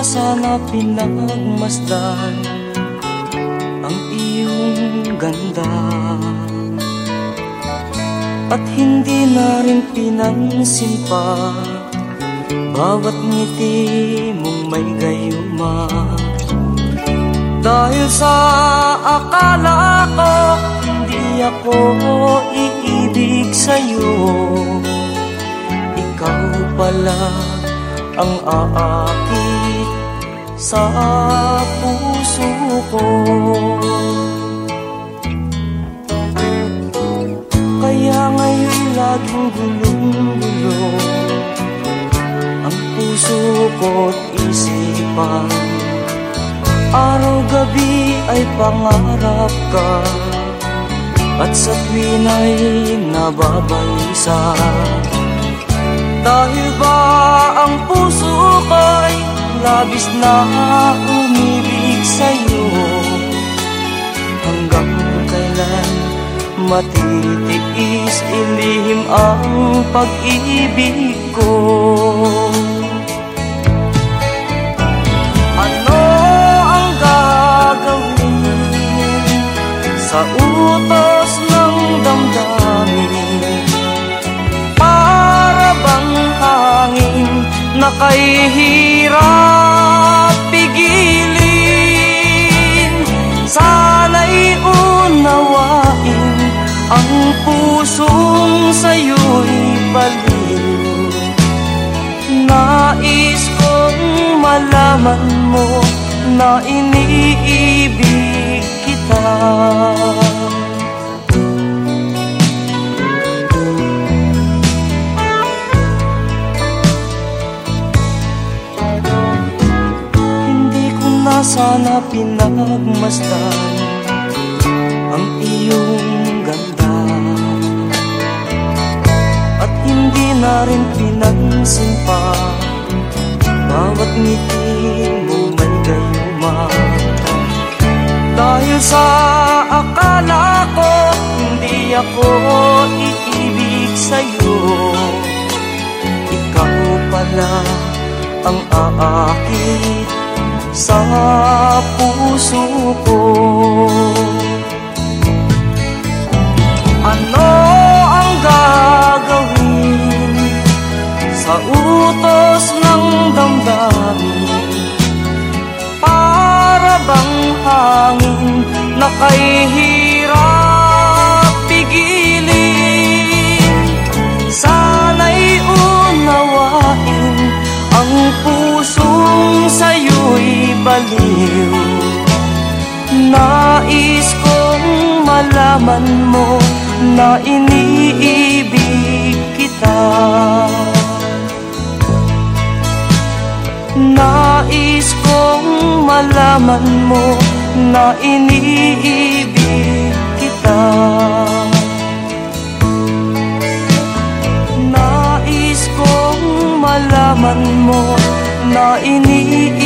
sana pinagmasdan Ang iyong ganda. At hindi na rin pinansin pa Bawat ngiti mong may gayuma. Dahil sa akala ko Hindi ako iibig sa'yo. Ikaw pala ang aakit sa puso ko. Kaya ngayon laging gulong-gulo Ang puso ko't isipan. Araw-gabi ay pangarap ka At sa tuwin ay nababalisa Dahil ba ang puso labis na umibig sa'yo. Hanggang kailan matitiis ilihim ang pag-ibig ko. Ano ang gagawin sa utos ng damdamin? Para bang hangin na kay ang pusong sa'yo'y baliw. Nais kong malaman mo na iniibig kita. Hindi ko na sana pinagmasdan ang iyong na rin pinansin Bawat ngiti mo may gayuma Dahil sa akala ko Hindi ako iibig sa'yo. Ikaw pala ang aakit sa puso ko sa utos ng damdamin Para bang hangin na kay pigilin. Sana'y unawain ang pusong sa'yo'y baliw. Nais kong malaman mo na iniibig malaman mo na iniibig kita. Nais kong malaman mo na iniibig